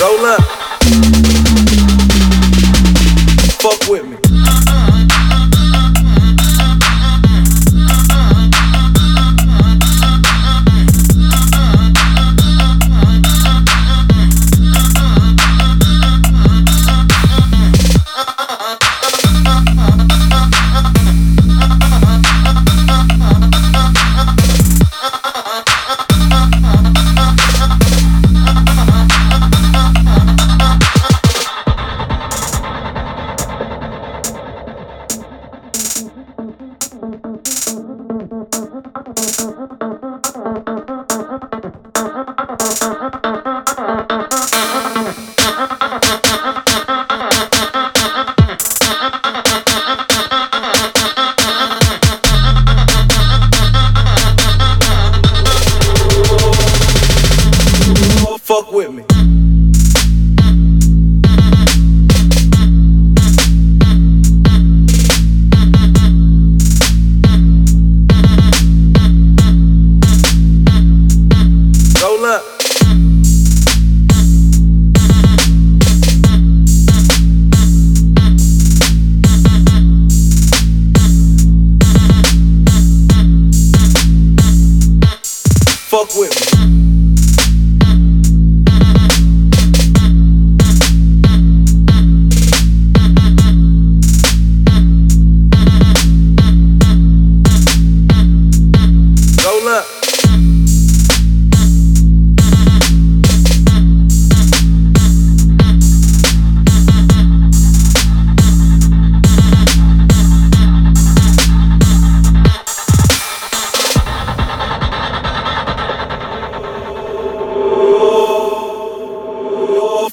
roll up. fuck with me. fuck with me.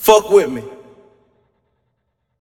Fuck with me.